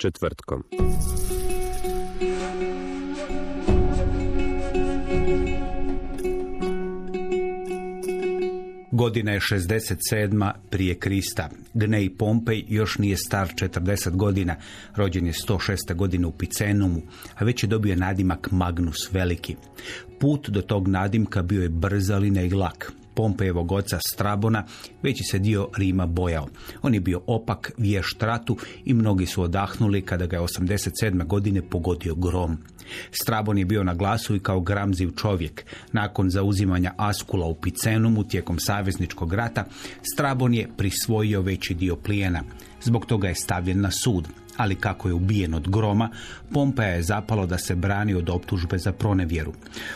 Četvrtkom. Godina je 67. prije Krista. Gnej Pompej još nije star 40 godina. Rođen je 106. godine u Picenumu, a već je dobio nadimak Magnus Veliki. Put do tog nadimka bio je brz, ali ne i lak. Pompejevog oca Strabona veći se dio Rima bojao. On je bio opak, vješt ratu i mnogi su odahnuli kada ga je 87. godine pogodio grom. Strabon je bio na glasu i kao gramziv čovjek. Nakon zauzimanja Askula u Picenumu tijekom savezničkog rata, Strabon je prisvojio veći dio plijena. Zbog toga je stavljen na sud ali kako je ubijen od groma, Pompeja je zapalo da se brani od optužbe za pronevjeru.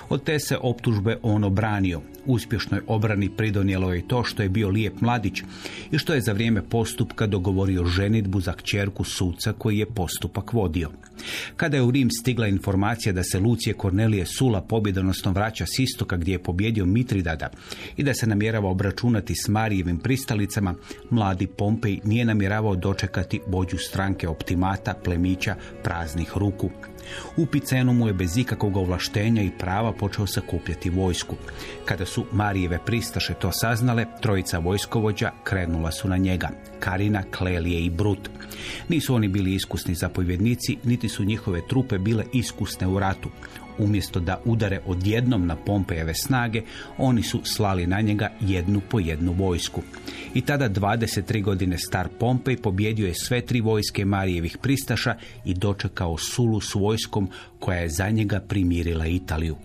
Od te se optužbe on obranio. Uspješnoj obrani pridonijelo je to što je bio lijep mladić i što je za vrijeme postupka dogovorio ženitbu za kćerku suca koji je postupak vodio. Kada je u Rim stigla informacija da se Lucije Kornelije Sula pobjedonosno vraća s istoka gdje je pobjedio Mitridada i da se namjerava obračunati s Marijevim pristalicama, mladi Pompej nije namjeravao dočekati vođu stranke optimata, plemića, praznih ruku. U Picenumu je bez ikakvog ovlaštenja i prava počeo sakupljati vojsku. Kada su Marijeve pristaše to saznale, trojica vojskovođa krenula su na njega. Karina, Klelije i Brut. Nisu oni bili iskusni zapovjednici, niti su njihove trupe bile iskusne u ratu. Umjesto da udare odjednom na Pompejeve snage, oni su slali na njega jednu po jednu vojsku. I tada 23 godine star Pompej pobjedio je sve tri vojske Marijevih pristaša i dočekao Sulu s vojskom koja je za njega primirila Italiju.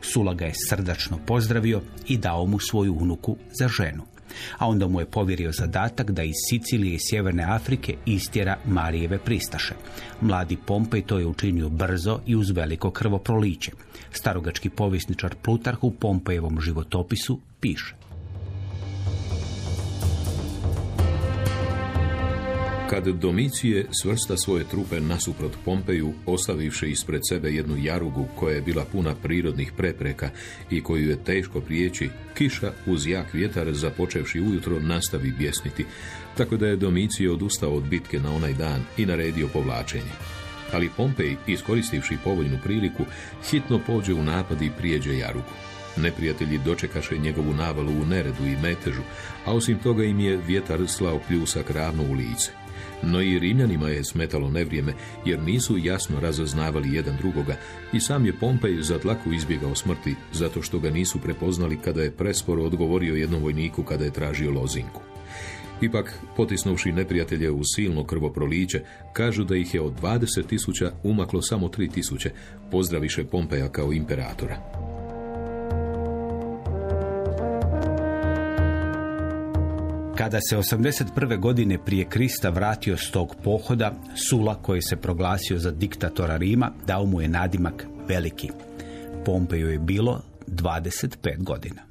Sula ga je srdačno pozdravio i dao mu svoju unuku za ženu. A onda mu je povjerio zadatak da iz Sicilije i Sjeverne Afrike istjera Marijeve pristaše. Mladi Pompej to je učinio brzo i uz veliko krvoproliće. Starogački povjesničar Plutarh u Pompejevom životopisu piše. Kad Domicije svrsta svoje trupe nasuprot Pompeju, ostavivši ispred sebe jednu jarugu koja je bila puna prirodnih prepreka i koju je teško prijeći, kiša uz jak vjetar započevši ujutro nastavi bjesniti, tako da je Domicije odustao od bitke na onaj dan i naredio povlačenje. Ali Pompej, iskoristivši povoljnu priliku, hitno pođe u napad i prijeđe jarugu. Neprijatelji dočekaše njegovu navalu u neredu i metežu, a osim toga im je vjetar slao pljusak ravno u lice. No i Rimljanima je smetalo nevrijeme, jer nisu jasno razaznavali jedan drugoga i sam je Pompej za dlaku izbjegao smrti, zato što ga nisu prepoznali kada je presporo odgovorio jednom vojniku kada je tražio lozinku. Ipak, potisnuvši neprijatelje u silno krvoproliće, kažu da ih je od 20 tisuća umaklo samo 3 tisuće, pozdraviše Pompeja kao imperatora. Kada se 81. godine prije Krista vratio s tog pohoda, Sula koji se proglasio za diktatora Rima dao mu je nadimak Veliki. Pompeju je bilo 25 godina.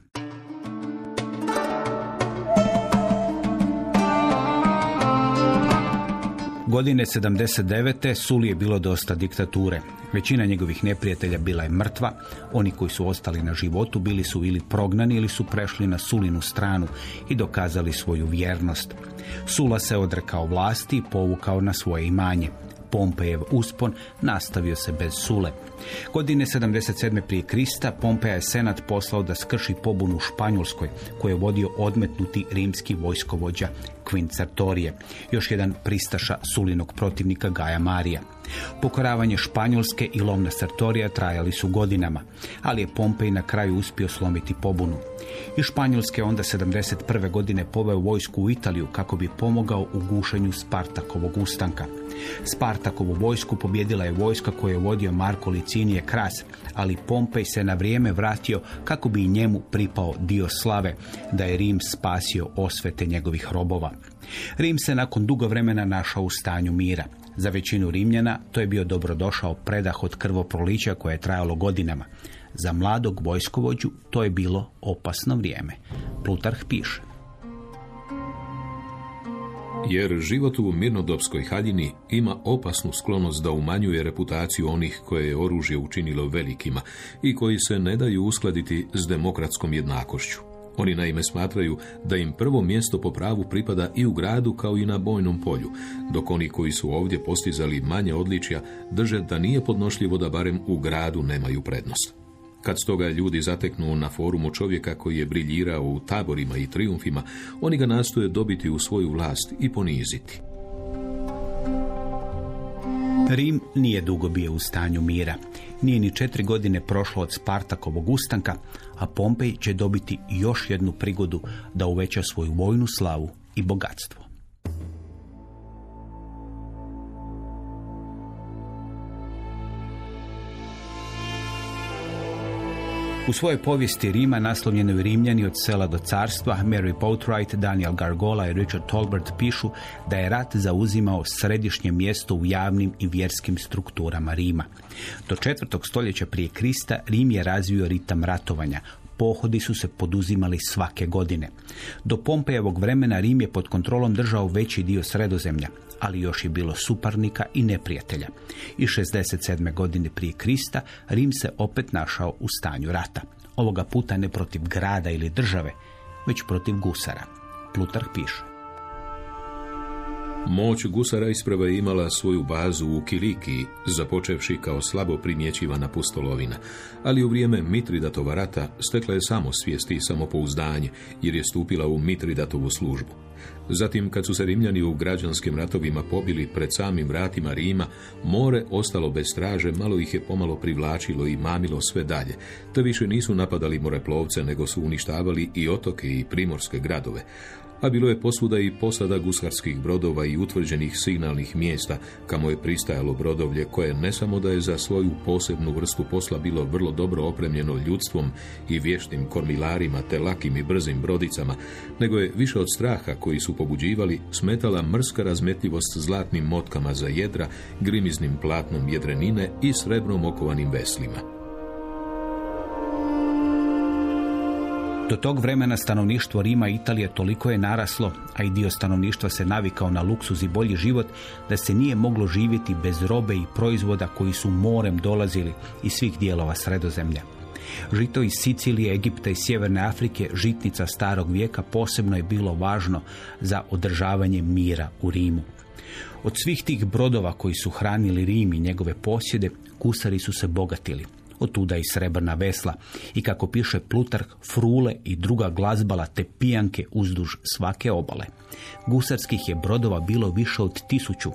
Godine 79. Suli je bilo dosta diktature. Većina njegovih neprijatelja bila je mrtva, oni koji su ostali na životu bili su ili prognani ili su prešli na Sulinu stranu i dokazali svoju vjernost. Sula se odrekao vlasti i povukao na svoje imanje. Pompejev uspon nastavio se bez Sule. Godine 77. prije Krista Pompeja je senat poslao da skrši pobunu u Španjolskoj koju je vodio odmetnuti rimski vojskovođa Quint Sartorije, još jedan pristaša sulinog protivnika Gaja Marija. Pokoravanje Španjolske i lovna Sartorija trajali su godinama, ali je Pompej na kraju uspio slomiti pobunu. I Španjolske onda 71. godine poveo vojsku u Italiju kako bi pomogao u gušenju Spartakovog ustanka. Spartakovu vojsku pobjedila je vojska koju je vodio Marko Licinije Kras, ali Pompej se na vrijeme vratio kako bi njemu pripao dio slave, da je Rim spasio osvete njegovih robova. Rim se nakon dugo vremena našao u stanju mira. Za većinu Rimljana to je bio dobrodošao predah od krvoprolića koje je trajalo godinama. Za mladog vojskovođu to je bilo opasno vrijeme. Plutarh piše. Jer život u mirnodopskoj haljini ima opasnu sklonost da umanjuje reputaciju onih koje je oružje učinilo velikima i koji se ne daju uskladiti s demokratskom jednakošću. Oni naime smatraju da im prvo mjesto po pravu pripada i u gradu kao i na bojnom polju, dok oni koji su ovdje postizali manje odličja drže da nije podnošljivo da barem u gradu nemaju prednost. Kad stoga ljudi zateknu na forumu čovjeka koji je briljirao u taborima i triumfima, oni ga nastoje dobiti u svoju vlast i poniziti. Rim nije dugo bio u stanju mira. Nije ni četiri godine prošlo od Spartakovog ustanka, a Pompej će dobiti još jednu prigodu da uveća svoju vojnu slavu i bogatstvo. U svojoj povijesti Rima naslovljenoj Rimljani od sela do carstva, Mary Boatwright, Daniel Gargola i Richard Tolbert pišu da je rat zauzimao središnje mjesto u javnim i vjerskim strukturama Rima. Do četvrtog stoljeća prije Krista Rim je razvio ritam ratovanja, pohodi su se poduzimali svake godine. Do Pompejevog vremena Rim je pod kontrolom držao veći dio sredozemlja, ali još je bilo suparnika i neprijatelja. I 67. godine prije Krista Rim se opet našao u stanju rata. Ovoga puta ne protiv grada ili države, već protiv gusara. Plutarh piše. Moć gusara isprava imala svoju bazu u Kilikiji, započevši kao slabo primjećivana pustolovina, ali u vrijeme Mitridatova rata stekla je samo svijesti i samopouzdanje, jer je stupila u Mitridatovu službu. Zatim, kad su se Rimljani u građanskim ratovima pobili pred samim vratima Rima, more ostalo bez straže, malo ih je pomalo privlačilo i mamilo sve dalje, te više nisu napadali moreplovce, nego su uništavali i otoke i primorske gradove a bilo je posvuda i posada gusarskih brodova i utvrđenih signalnih mjesta, kamo je pristajalo brodovlje koje ne samo da je za svoju posebnu vrstu posla bilo vrlo dobro opremljeno ljudstvom i vještim kormilarima te lakim i brzim brodicama, nego je više od straha koji su pobuđivali smetala mrska razmetljivost zlatnim motkama za jedra, grimiznim platnom jedrenine i srebrom okovanim veslima. Do tog vremena stanovništvo Rima i Italije toliko je naraslo, a i dio stanovništva se navikao na luksuz i bolji život, da se nije moglo živjeti bez robe i proizvoda koji su morem dolazili iz svih dijelova sredozemlja. Žito iz Sicilije, Egipta i Sjeverne Afrike, žitnica starog vijeka, posebno je bilo važno za održavanje mira u Rimu. Od svih tih brodova koji su hranili Rim i njegove posjede, kusari su se bogatili otuda i srebrna vesla i kako piše Plutarh, frule i druga glazbala te pijanke uzduž svake obale. Gusarskih je brodova bilo više od tisuću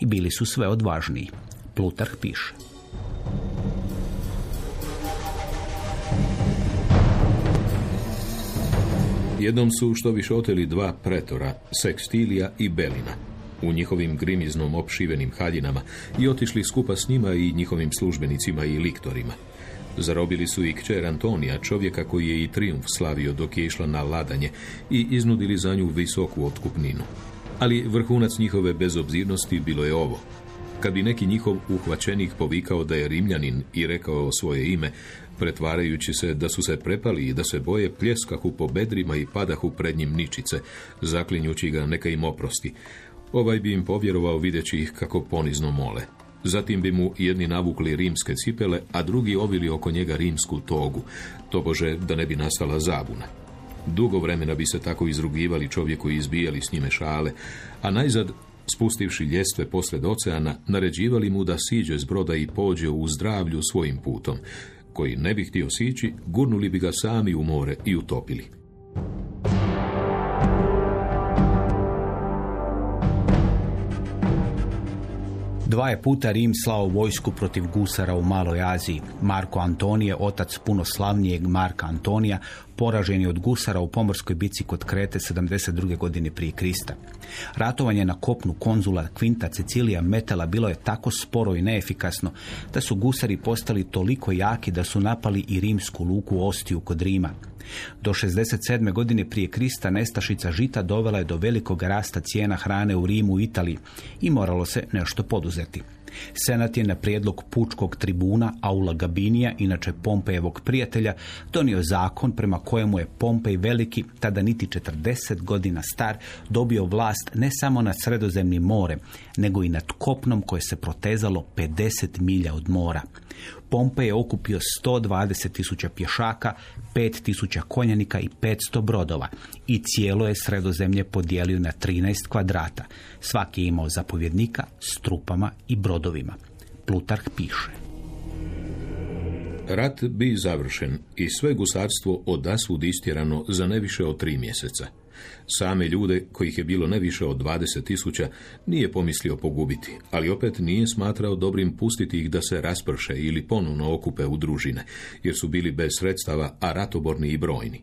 i bili su sve odvažniji. Plutarh piše. Jednom su što više oteli dva pretora, Sekstilija i Belina u njihovim grimiznom opšivenim haljinama i otišli skupa s njima i njihovim službenicima i liktorima. Zarobili su i kćer Antonija, čovjeka koji je i triumf slavio dok je išla na ladanje i iznudili za nju visoku otkupninu. Ali vrhunac njihove bezobzirnosti bilo je ovo. Kad bi neki njihov uhvaćenik povikao da je rimljanin i rekao svoje ime, pretvarajući se da su se prepali i da se boje pljeskahu po bedrima i padahu pred njim ničice, zaklinjući ga neka im oprosti, Ovaj bi im povjerovao videći ih kako ponizno mole. Zatim bi mu jedni navukli rimske cipele, a drugi ovili oko njega rimsku togu, tobože da ne bi nastala zabuna. Dugo vremena bi se tako izrugivali čovjeku i izbijali s njime šale, a najzad spustivši ljestve posred oceana, naređivali mu da siđe s broda i pođe u zdravlju svojim putom. Koji ne bi htio sići, gurnuli bi ga sami u more i utopili. Dva je puta Rim slao vojsku protiv gusara u Maloj Aziji. Marko Antonije, otac puno slavnijeg Marka Antonija, poražen je od gusara u pomorskoj bici kod Krete 72. godine prije Krista. Ratovanje na kopnu konzula Quinta Cecilija Metela bilo je tako sporo i neefikasno da su gusari postali toliko jaki da su napali i rimsku luku Ostiju kod Rima. Do 67. godine prije Krista nestašica žita dovela je do velikog rasta cijena hrane u Rimu i Italiji i moralo se nešto poduzeti. Senat je na prijedlog pučkog tribuna Aula Gabinija, inače Pompejevog prijatelja, donio zakon prema kojemu je Pompej Veliki, tada niti 40 godina star, dobio vlast ne samo nad sredozemnim morem, nego i nad kopnom koje se protezalo 50 milja od mora. Pompej je okupio 120 tisuća pješaka, 5 tisuća konjanika i 500 brodova i cijelo je sredozemlje podijelio na 13 kvadrata. Svaki je imao zapovjednika s trupama i brodovima. Plutarh piše. Rat bi završen i sve gusarstvo odasvud istjerano za ne više od tri mjeseca. Same ljude, kojih je bilo ne više od 20 tisuća, nije pomislio pogubiti, ali opet nije smatrao dobrim pustiti ih da se rasprše ili ponovno okupe u družine, jer su bili bez sredstava, a ratoborni i brojni.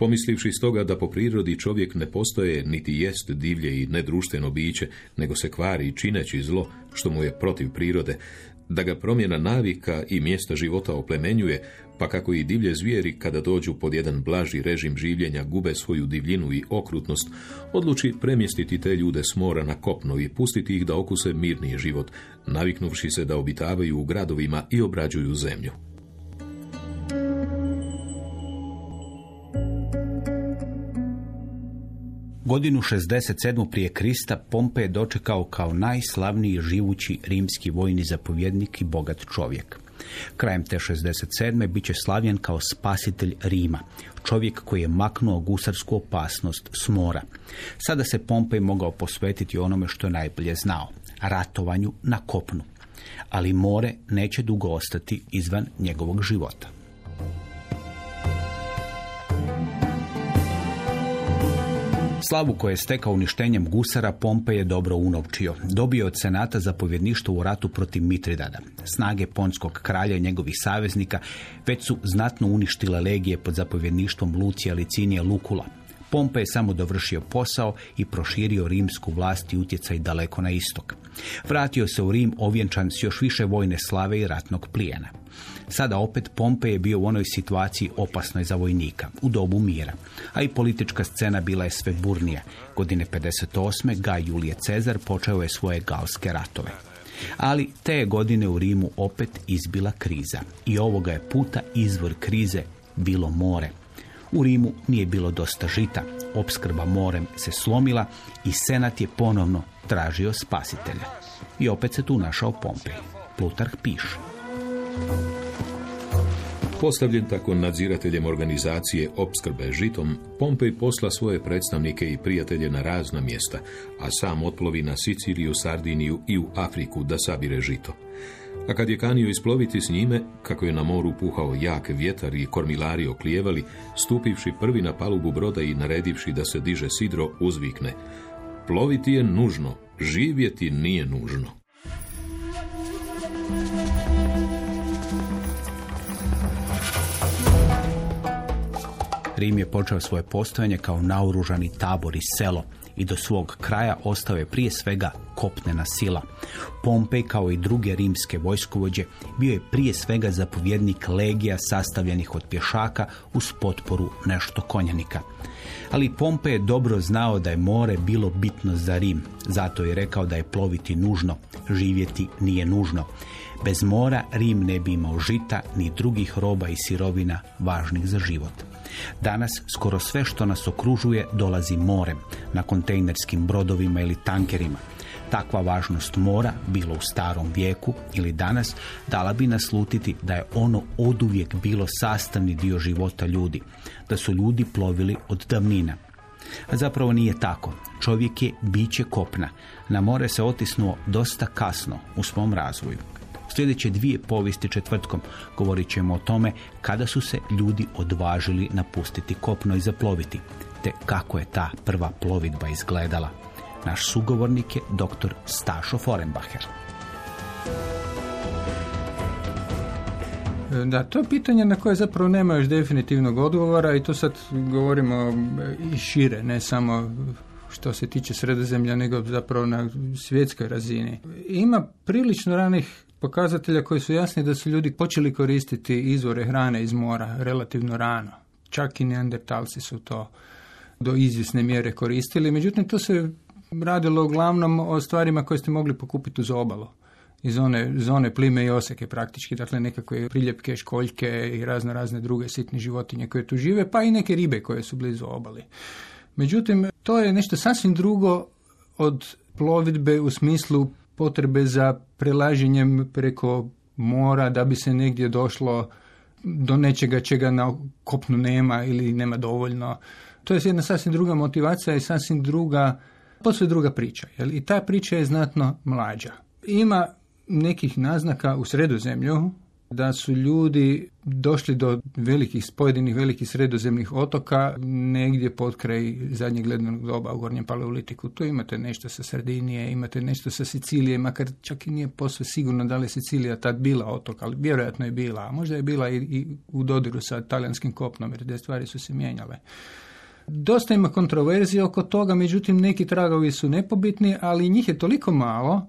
Pomislivši stoga da po prirodi čovjek ne postoje niti jest divlje i nedruštveno biće, nego se kvari čineći zlo, što mu je protiv prirode, da ga promjena navika i mjesta života oplemenjuje, pa kako i divlje zvijeri kada dođu pod jedan blaži režim življenja gube svoju divljinu i okrutnost, odluči premjestiti te ljude s mora na kopno i pustiti ih da okuse mirniji život, naviknuvši se da obitavaju u gradovima i obrađuju zemlju. Godinu 67. prije Krista Pompe je dočekao kao najslavniji živući rimski vojni zapovjednik i bogat čovjek. Krajem te 67. bit će slavljen kao spasitelj Rima, čovjek koji je maknuo gusarsku opasnost s mora. Sada se Pompej mogao posvetiti onome što je najbolje znao, ratovanju na kopnu. Ali more neće dugo ostati izvan njegovog života. Slavu koje je stekao uništenjem gusara Pompej je dobro unovčio. Dobio od senata zapovjedništvo u ratu protiv Mitridada. Snage ponskog kralja i njegovih saveznika već su znatno uništile legije pod zapovjedništvom Lucija Licinije Lukula. Pompej je samo dovršio posao i proširio rimsku vlast i utjecaj daleko na istok. Vratio se u Rim ovjenčan s još više vojne slave i ratnog plijena. Sada opet Pompej je bio u onoj situaciji opasnoj za vojnika, u dobu mira. A i politička scena bila je sve burnija. Godine 58. Gaj Julije Cezar počeo je svoje galske ratove. Ali te godine u Rimu opet izbila kriza. I ovoga je puta izvor krize bilo more. U Rimu nije bilo dosta žita, opskrba morem se slomila i senat je ponovno tražio spasitelja. I opet se tu našao Pompej. Plutarh piše. Postavljen tako nadzirateljem organizacije opskrbe žitom, Pompej posla svoje predstavnike i prijatelje na razna mjesta, a sam otplovi na Siciliju, Sardiniju i u Afriku da sabire žito. A kad je kanio isploviti s njime, kako je na moru puhao jak vjetar i kormilari oklijevali, stupivši prvi na palubu broda i naredivši da se diže sidro, uzvikne. Ploviti je nužno, živjeti nije nužno. Rim je počeo svoje postojanje kao naoružani tabor i selo i do svog kraja ostao je prije svega kopnena sila. Pompej kao i druge rimske vojskovođe bio je prije svega zapovjednik legija sastavljenih od pješaka uz potporu nešto konjanika. Ali Pompej je dobro znao da je more bilo bitno za Rim, zato je rekao da je ploviti nužno, živjeti nije nužno. Bez mora Rim ne bi imao žita ni drugih roba i sirovina važnih za život. Danas skoro sve što nas okružuje dolazi morem, na kontejnerskim brodovima ili tankerima. Takva važnost mora, bilo u starom vijeku ili danas, dala bi naslutiti da je ono oduvijek bilo sastavni dio života ljudi, da su ljudi plovili od davnina. A zapravo nije tako. Čovjek je biće kopna. Na more se otisnuo dosta kasno u svom razvoju. Sljedeće dvije povijesti četvrtkom govorit ćemo o tome kada su se ljudi odvažili napustiti kopno i zaploviti, te kako je ta prva plovidba izgledala. Naš sugovornik je dr. Stašo Forenbacher. Da, to je pitanje na koje zapravo nema još definitivnog odgovora i to sad govorimo i šire, ne samo što se tiče sredozemlja, nego zapravo na svjetskoj razini. Ima prilično ranih pokazatelja koji su jasni da su ljudi počeli koristiti izvore hrane iz mora relativno rano. Čak i neandertalci su to do izvjesne mjere koristili. Međutim, to se radilo uglavnom o stvarima koje ste mogli pokupiti uz obalu iz zone, zone plime i oseke praktički, dakle nekakve priljepke, školjke i razne razne druge sitne životinje koje tu žive, pa i neke ribe koje su blizu obali. Međutim, to je nešto sasvim drugo od plovidbe u smislu potrebe za prelaženjem preko mora da bi se negdje došlo do nečega čega na kopnu nema ili nema dovoljno. To je jedna sasvim druga motivacija i sasvim druga, posve druga priča. Jel? I ta priča je znatno mlađa. Ima nekih naznaka u sredozemlju da su ljudi došli do velikih, pojedinih velikih sredozemnih otoka negdje pod kraj zadnjeg lednog doba u gornjem paleolitiku. Tu imate nešto sa Sardinije, imate nešto sa Sicilije, makar čak i nije posve sigurno da li je Sicilija tad bila otok, ali vjerojatno je bila, a možda je bila i, i u dodiru sa talijanskim kopnom, jer te stvari su se mijenjale. Dosta ima kontroverzije oko toga, međutim neki tragovi su nepobitni, ali njih je toliko malo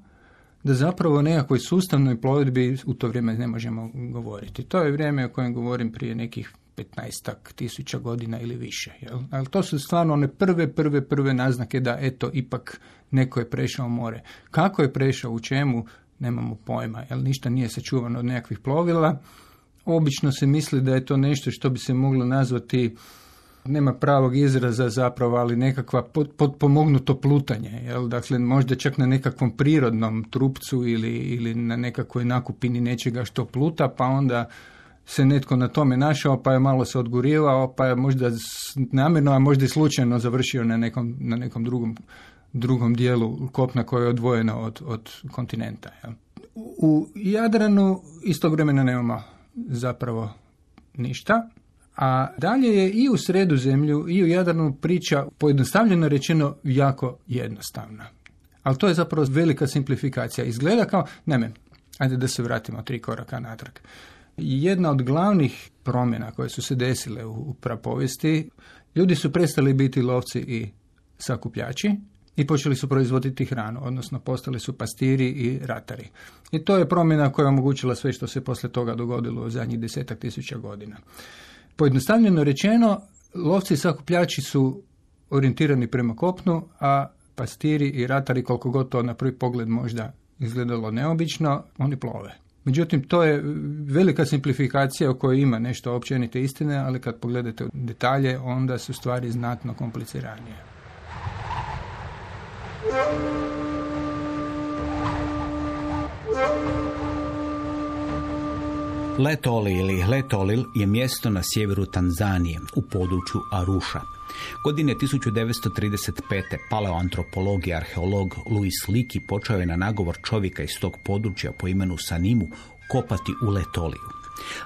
da zapravo o nekakvoj sustavnoj plovidbi u to vrijeme ne možemo govoriti. To je vrijeme o kojem govorim prije nekih 15 tisuća godina ili više. Jel? Ali to su stvarno one prve, prve, prve naznake da eto, ipak neko je prešao more. Kako je prešao, u čemu, nemamo pojma, jer ništa nije sačuvano od nekakvih plovila. Obično se misli da je to nešto što bi se moglo nazvati nema pravog izraza zapravo, ali nekakva potpomognuto plutanje. Jel? Dakle, možda čak na nekakvom prirodnom trupcu ili, ili na nekakvoj nakupini nečega što pluta, pa onda se netko na tome našao, pa je malo se odgurivao, pa je možda namjerno, a možda i slučajno završio na nekom, na nekom drugom, drugom dijelu kopna koje je odvojeno od, od kontinenta. Jel? U Jadranu istog vremena nemamo zapravo ništa. A dalje je i u sredu zemlju i u Jadranu priča pojednostavljeno rečeno jako jednostavna. Ali to je zapravo velika simplifikacija. Izgleda kao, ne, ajde da se vratimo tri koraka natrag. Jedna od glavnih promjena koje su se desile u prapovijesti, ljudi su prestali biti lovci i sakupljači i počeli su proizvoditi hranu, odnosno postali su pastiri i ratari. I to je promjena koja je omogućila sve što se poslije toga dogodilo u zadnjih desetak tisuća godina. Pojednostavljeno rečeno, lovci i sakupljači su orijentirani prema kopnu, a pastiri i ratari, koliko god to na prvi pogled možda izgledalo neobično, oni plove. Međutim, to je velika simplifikacija u kojoj ima nešto općenite istine, ali kad pogledate detalje, onda su stvari znatno kompliciranije. Letoli ili Letolil je mjesto na sjeveru Tanzanije u području Aruša. Godine 1935. paleoantropolog i arheolog Louis Liki počeo je na nagovor čovjeka iz tog područja po imenu Sanimu kopati u Letoliju.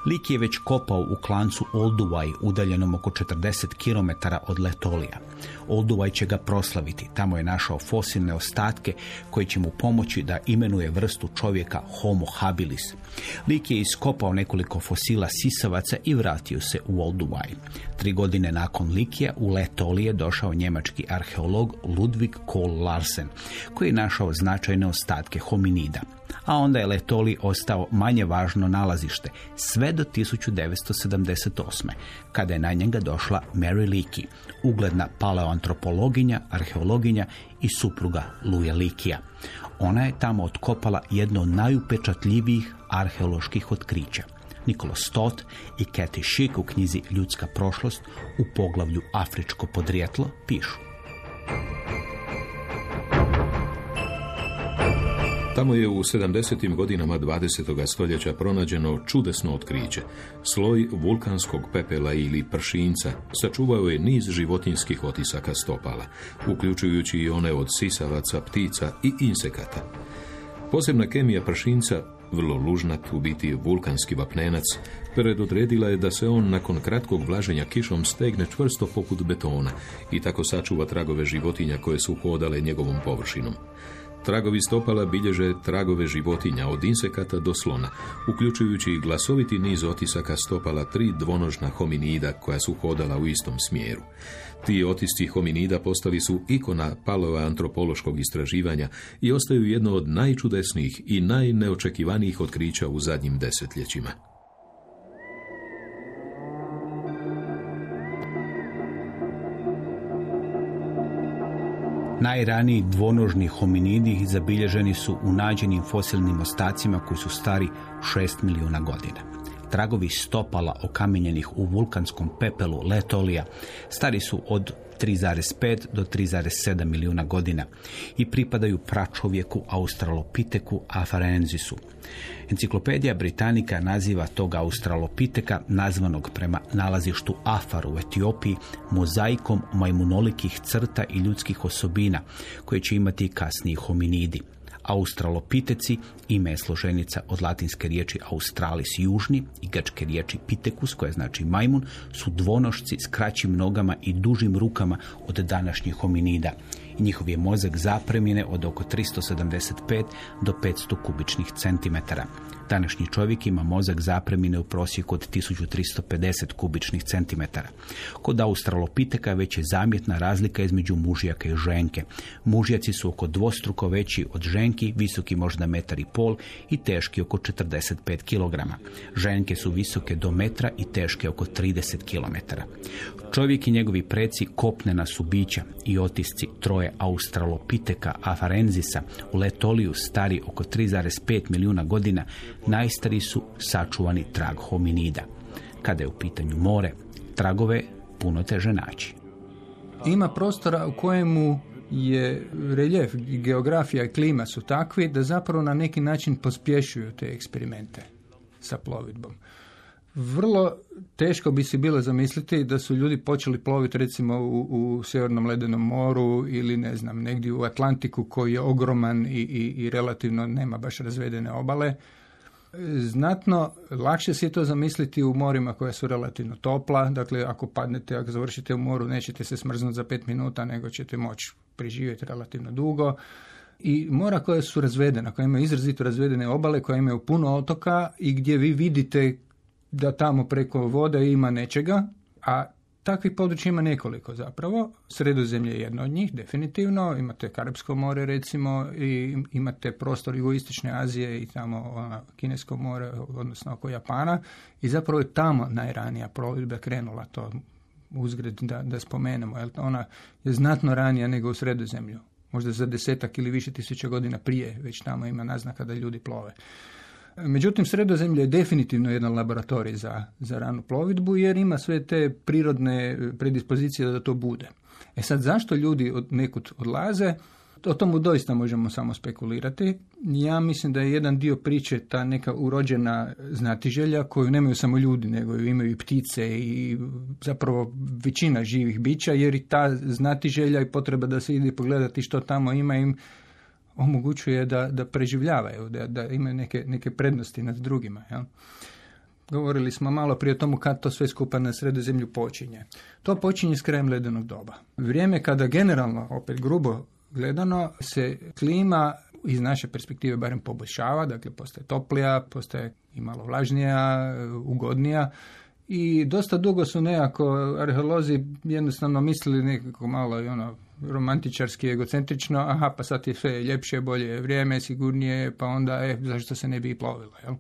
Lik je već kopao u klancu Olduvaj, udaljenom oko 40 km od Letolija. Olduvaj će ga proslaviti. Tamo je našao fosilne ostatke koji će mu pomoći da imenuje vrstu čovjeka Homo habilis. Lik je iskopao nekoliko fosila sisavaca i vratio se u Olduvaj. Tri godine nakon Likija u Letolije došao njemački arheolog Ludwig Kohl Larsen, koji je našao značajne ostatke hominida a onda je Letoli ostao manje važno nalazište sve do 1978. kada je na njega došla Mary Leakey, ugledna paleoantropologinja, arheologinja i supruga Luja Likija. Ona je tamo otkopala jedno od najupečatljivijih arheoloških otkrića. Nikola Stott i Cathy Schick u knjizi Ljudska prošlost u poglavlju Afričko podrijetlo pišu. Tamo je u 70. godinama 20. stoljeća pronađeno čudesno otkriće. Sloj vulkanskog pepela ili pršinca sačuvao je niz životinskih otisaka stopala, uključujući i one od sisavaca, ptica i insekata. Posebna kemija pršinca, vrlo lužnat, u biti vulkanski vapnenac, predodredila je da se on nakon kratkog vlaženja kišom stegne čvrsto poput betona i tako sačuva tragove životinja koje su hodale njegovom površinom. Tragovi stopala bilježe tragove životinja od insekata do slona, uključujući i glasoviti niz otisaka stopala tri dvonožna hominida koja su hodala u istom smjeru. Ti otisci hominida postali su ikona palova antropološkog istraživanja i ostaju jedno od najčudesnijih i najneočekivanijih otkrića u zadnjim desetljećima. Najraniji dvonožni hominidi zabilježeni su u nađenim fosilnim ostacima koji su stari 6 milijuna godina. Tragovi stopala okamenjenih u vulkanskom pepelu Letolija stari su od 3,5 do 3,7 milijuna godina i pripadaju pračovjeku Australopiteku afarenzisu. Enciklopedija Britanika naziva tog Australopiteka, nazvanog prema nalazištu Afar u Etiopiji, mozaikom majmunolikih crta i ljudskih osobina, koje će imati kasniji hominidi. Australopiteci, ime je složenica od latinske riječi australis južni i grčke riječi pitekus, koja znači majmun, su dvonošci s kraćim nogama i dužim rukama od današnjih hominida. I njihov je mozak zapremjene od oko 375 do 500 kubičnih centimetara. Današnji čovjek ima mozak zapremine u prosjeku od 1350 kubičnih centimetara. Kod australopiteka već je zamjetna razlika između mužjaka i ženke. Mužjaci su oko dvostruko veći od ženki, visoki možda metar i pol i teški oko 45 kg. Ženke su visoke do metra i teške oko 30 km. Čovjek i njegovi preci kopnena su bića i otisci troje australopiteka afarenzisa u Letoliju stari oko 3,5 milijuna godina najstariji su sačuvani trag hominida. Kada je u pitanju more, tragove puno teže naći. Ima prostora u kojemu je reljef, geografija i klima su takvi da zapravo na neki način pospješuju te eksperimente sa plovidbom. Vrlo teško bi si bilo zamisliti da su ljudi počeli ploviti recimo u, u Sjevernom ledenom moru ili ne znam negdje u Atlantiku koji je ogroman i, i, i relativno nema baš razvedene obale znatno lakše si je to zamisliti u morima koja su relativno topla. Dakle, ako padnete, ako završite u moru, nećete se smrznuti za pet minuta, nego ćete moći preživjeti relativno dugo. I mora koja su razvedena, koja imaju izrazito razvedene obale, koja imaju puno otoka i gdje vi vidite da tamo preko vode ima nečega, a Takvih područja ima nekoliko zapravo. Sredozemlje je jedno od njih, definitivno. Imate Karibsko more recimo i imate prostor jugoistočne Azije i tamo ona, Kinesko more, odnosno oko Japana. I zapravo je tamo najranija plovidba krenula to uzgred da, da spomenemo. Jer ona je znatno ranija nego u sredozemlju. Možda za desetak ili više tisuća godina prije već tamo ima naznaka da ljudi plove. Međutim, sredozemlje je definitivno jedan laboratorij za, za ranu plovidbu jer ima sve te prirodne predispozicije da to bude. E sad, zašto ljudi od nekud odlaze? O tomu doista možemo samo spekulirati. Ja mislim da je jedan dio priče ta neka urođena znatiželja koju nemaju samo ljudi, nego ju imaju i ptice i zapravo većina živih bića, jer i ta znatiželja i potreba da se ide pogledati što tamo ima im omogućuje da, da preživljavaju, da, da imaju neke, neke prednosti nad drugima. Jel? Govorili smo malo prije o tomu kad to sve skupa na sredozemlju počinje. To počinje s krajem ledenog doba. Vrijeme kada generalno, opet grubo gledano, se klima iz naše perspektive barem poboljšava, dakle postaje toplija, postaje i malo vlažnija, ugodnija, i dosta dugo su nekako arheolozi jednostavno mislili nekako malo i ono romantičarski, egocentrično, aha, pa sad je sve ljepše, bolje vrijeme, sigurnije, pa onda, e, zašto se ne bi i plovilo, jel?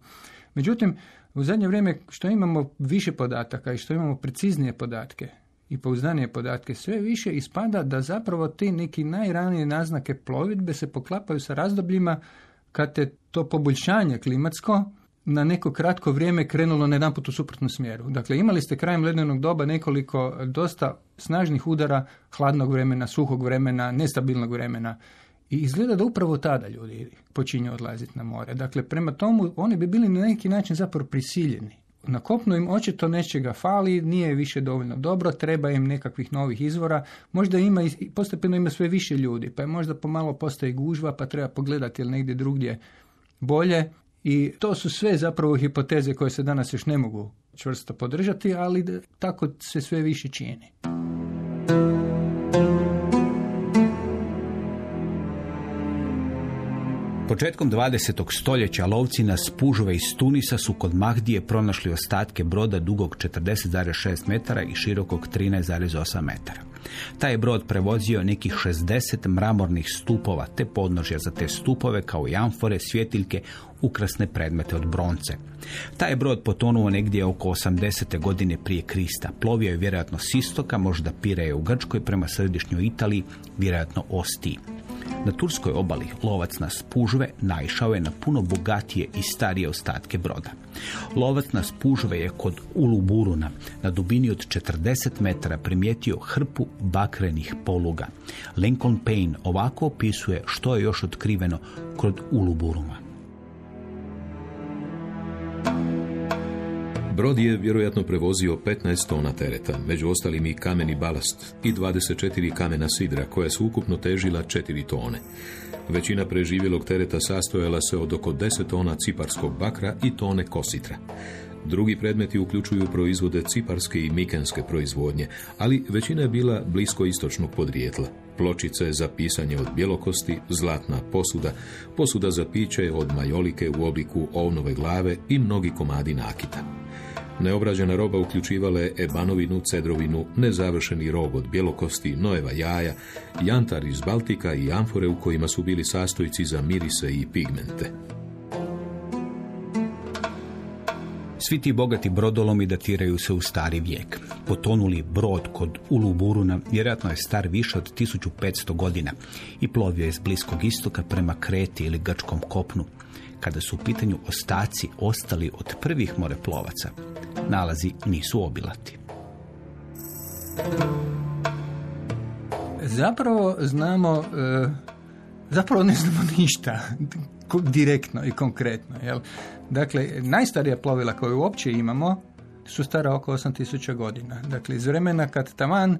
Međutim, u zadnje vrijeme što imamo više podataka i što imamo preciznije podatke i pouzdanije podatke, sve više ispada da zapravo ti neki najranije naznake plovidbe se poklapaju sa razdobljima kad je to poboljšanje klimatsko na neko kratko vrijeme krenulo na jedanput u suprotnom smjeru. Dakle, imali ste krajem ledenog doba nekoliko dosta snažnih udara hladnog vremena, suhog vremena, nestabilnog vremena I izgleda da upravo tada ljudi počinju odlaziti na more. Dakle, prema tomu oni bi bili na neki način zapravo prisiljeni. Na kopnu im očito nečega fali, nije više dovoljno dobro, treba im nekakvih novih izvora, možda ima postepeno ima sve više ljudi, pa je možda pomalo postaje gužva, pa treba pogledati ili negdje drugdje bolje. I to su sve zapravo hipoteze koje se danas još ne mogu čvrsto podržati, ali tako se sve više čini. Početkom 20. stoljeća lovci na spužove iz Tunisa su kod Mahdije pronašli ostatke broda dugog 40,6 metara i širokog 13,8 metara. Taj brod prevozio nekih 60 mramornih stupova te podnožja za te stupove kao i amfore, svjetiljke, ukrasne predmete od bronce. Taj brod potonuo negdje oko 80. godine prije Krista. Plovio je vjerojatno s istoka, možda Pireje u Grčkoj prema središnjoj Italiji, vjerojatno Ostiji. Na turskoj obali lovac na spužve naišao je na puno bogatije i starije ostatke broda. Lovac na spužve je kod Uluburuna na dubini od 40 metara primijetio hrpu bakrenih poluga. Lincoln Payne ovako opisuje što je još otkriveno kod Uluburuma. Brod je vjerojatno prevozio 15 tona tereta, među ostalim i kameni balast i 24 kamena sidra, koja su ukupno težila 4 tone. Većina preživjelog tereta sastojala se od oko 10 tona ciparskog bakra i tone kositra. Drugi predmeti uključuju proizvode ciparske i mikenske proizvodnje, ali većina je bila blisko istočnog podrijetla. Pločice za pisanje od bjelokosti, zlatna posuda, posuda za piće od majolike u obliku ovnove glave i mnogi komadi nakita. Neobrađena roba uključivala je ebanovinu, cedrovinu, nezavršeni rog od bjelokosti, nojeva jaja, jantar iz Baltika i amfore u kojima su bili sastojci za mirise i pigmente. Svi ti bogati brodolomi datiraju se u stari vijek. Potonuli brod kod Uluburuna vjerojatno je star više od 1500 godina i plovio je s Bliskog istoka prema Kreti ili Grčkom kopnu. Kada su u pitanju ostaci ostali od prvih moreplovaca, nalazi nisu obilati. Zapravo znamo, e, zapravo ne znamo ništa direktno i konkretno. Jel? Dakle, najstarija plovila koju uopće imamo su stara oko 8000 godina. Dakle, iz vremena kad taman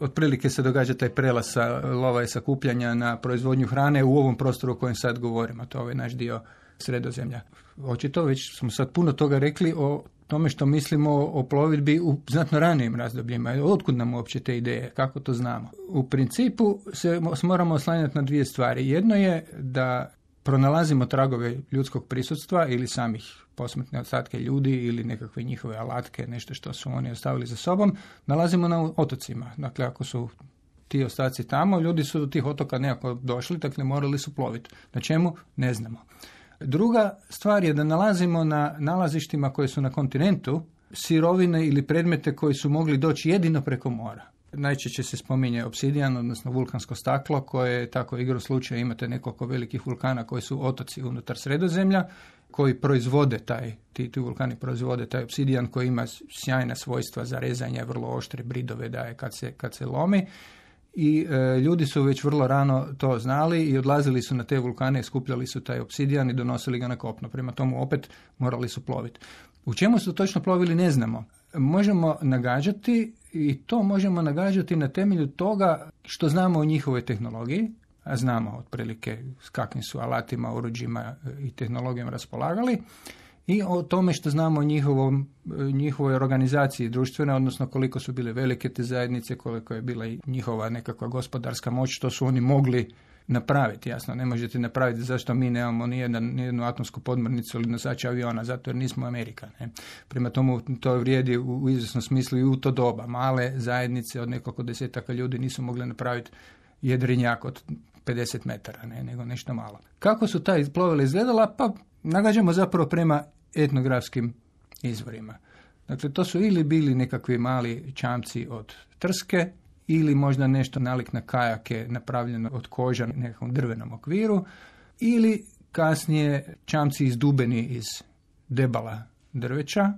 otprilike se događa taj prelas sa lova i sakupljanja na proizvodnju hrane u ovom prostoru o kojem sad govorimo. To je ovaj naš dio sredozemlja. Očito već smo sad puno toga rekli o tome što mislimo o plovidbi u znatno ranijim razdobljima. Otkud nam uopće te ideje? Kako to znamo? U principu se moramo oslanjati na dvije stvari. Jedno je da pronalazimo tragove ljudskog prisutstva ili samih posmrtne ostatke ljudi ili nekakve njihove alatke, nešto što su oni ostavili za sobom, nalazimo na otocima. Dakle, ako su ti ostaci tamo, ljudi su do tih otoka nekako došli, dakle morali su ploviti. Na čemu? Ne znamo. Druga stvar je da nalazimo na nalazištima koje su na kontinentu sirovine ili predmete koji su mogli doći jedino preko mora. Najčešće se spominje obsidijan, odnosno vulkansko staklo, koje je tako igro slučaja. Imate nekoliko velikih vulkana koji su otoci unutar sredozemlja, koji proizvode taj, ti, ti vulkani proizvode taj obsidijan koji ima sjajna svojstva za rezanje, vrlo oštre bridove daje kad se, kad se lomi i e, ljudi su već vrlo rano to znali i odlazili su na te vulkane, skupljali su taj obsidijan i donosili ga na kopno. Prema tomu opet morali su ploviti. U čemu su točno plovili ne znamo. Možemo nagađati i to možemo nagađati na temelju toga što znamo o njihovoj tehnologiji, a znamo otprilike s kakvim su alatima, urođima i tehnologijom raspolagali i o tome što znamo o njihovom, njihovoj organizaciji društvene, odnosno koliko su bile velike te zajednice, koliko je bila i njihova nekakva gospodarska moć, što su oni mogli napraviti. Jasno, ne možete napraviti zašto mi nemamo nijedan, nijednu atomsku podmornicu ili nosača aviona, zato jer nismo Amerika. Ne? Prema tomu to vrijedi u, u izvjesnom smislu i u to doba. Male zajednice od nekoliko desetaka ljudi nisu mogli napraviti jedrinjak od 50 metara, ne, nego nešto malo. Kako su ta plovila izgledala? Pa nagađamo zapravo prema etnografskim izvorima. Dakle, to su ili bili nekakvi mali čamci od trske, ili možda nešto nalik na kajake napravljeno od koža na nekakvom drvenom okviru, ili kasnije čamci izdubeni iz debala drveća,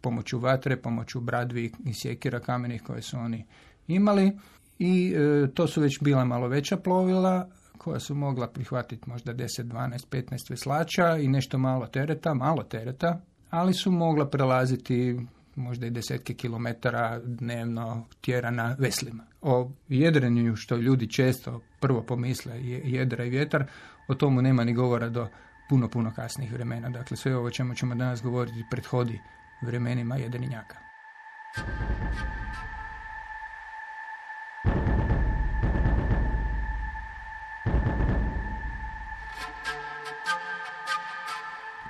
pomoću vatre, pomoću bradvi i sjekira kamenih koje su oni imali. I e, to su već bila malo veća plovila koja su mogla prihvatiti možda 10, 12, 15 veslača i nešto malo tereta, malo tereta, ali su mogla prelaziti možda i desetke kilometara dnevno tjerana veslima. O jedrenju, što ljudi često prvo pomisle, je jedra i vjetar, o tomu nema ni govora do puno, puno kasnijih vremena. Dakle, sve ovo čemu ćemo danas govoriti prethodi vremenima jedrenjaka.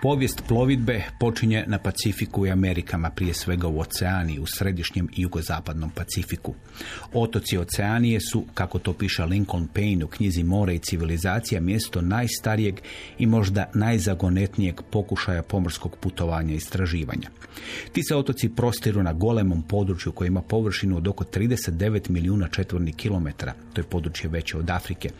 Povijest plovidbe počinje na Pacifiku i Amerikama, prije svega u Oceaniji, u središnjem i jugozapadnom Pacifiku. Otoci Oceanije su, kako to piše Lincoln Payne u knjizi More i civilizacija, mjesto najstarijeg i možda najzagonetnijeg pokušaja pomorskog putovanja i istraživanja. Ti se otoci prostiru na golemom području koje ima površinu od oko 39 milijuna četvornih kilometara, to je područje veće od Afrike,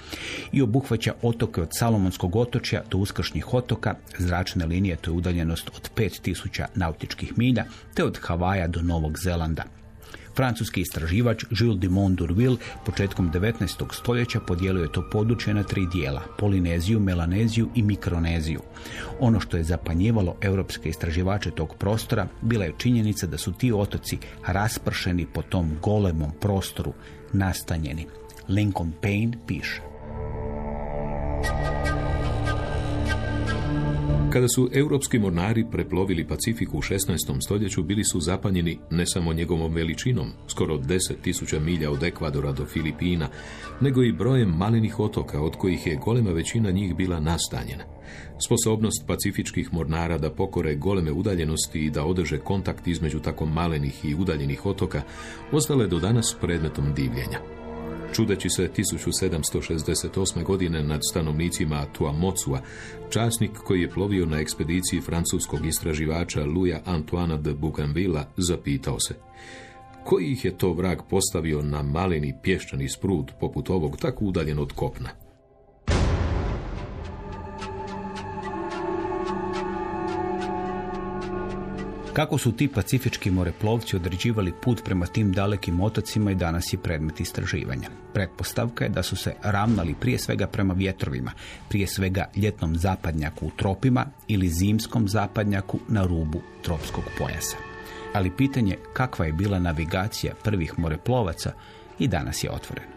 i obuhvaća otoke od Salomonskog otočja do uskršnjih otoka, zračne linije, to je udaljenost od 5000 nautičkih milja, te od Havaja do Novog Zelanda. Francuski istraživač Jules Dumont d'Urville početkom 19. stoljeća podijelio je to područje na tri dijela, Polineziju, Melaneziju i Mikroneziju. Ono što je zapanjivalo europske istraživače tog prostora bila je činjenica da su ti otoci raspršeni po tom golemom prostoru nastanjeni. Lincoln Payne piše. Kada su europski mornari preplovili Pacifik u 16. stoljeću, bili su zapanjeni ne samo njegovom veličinom, skoro 10.000 milja od Ekvadora do Filipina, nego i brojem malenih otoka, od kojih je golema većina njih bila nastanjena. Sposobnost pacifičkih mornara da pokore goleme udaljenosti i da održe kontakt između tako malenih i udaljenih otoka, ostale do danas predmetom divljenja. Čudeći se 1768. godine nad stanovnicima Tuamocua, časnik koji je plovio na ekspediciji francuskog istraživača Louis Antoine de Bougainville zapitao se koji ih je to vrag postavio na maleni pješčani sprud poput ovog tako udaljen od kopna. Kako su ti pacifički moreplovci određivali put prema tim dalekim otocima i danas je predmet istraživanja. Pretpostavka je da su se ravnali prije svega prema vjetrovima, prije svega ljetnom zapadnjaku u tropima ili zimskom zapadnjaku na rubu tropskog pojasa. Ali pitanje kakva je bila navigacija prvih moreplovaca i danas je otvoreno.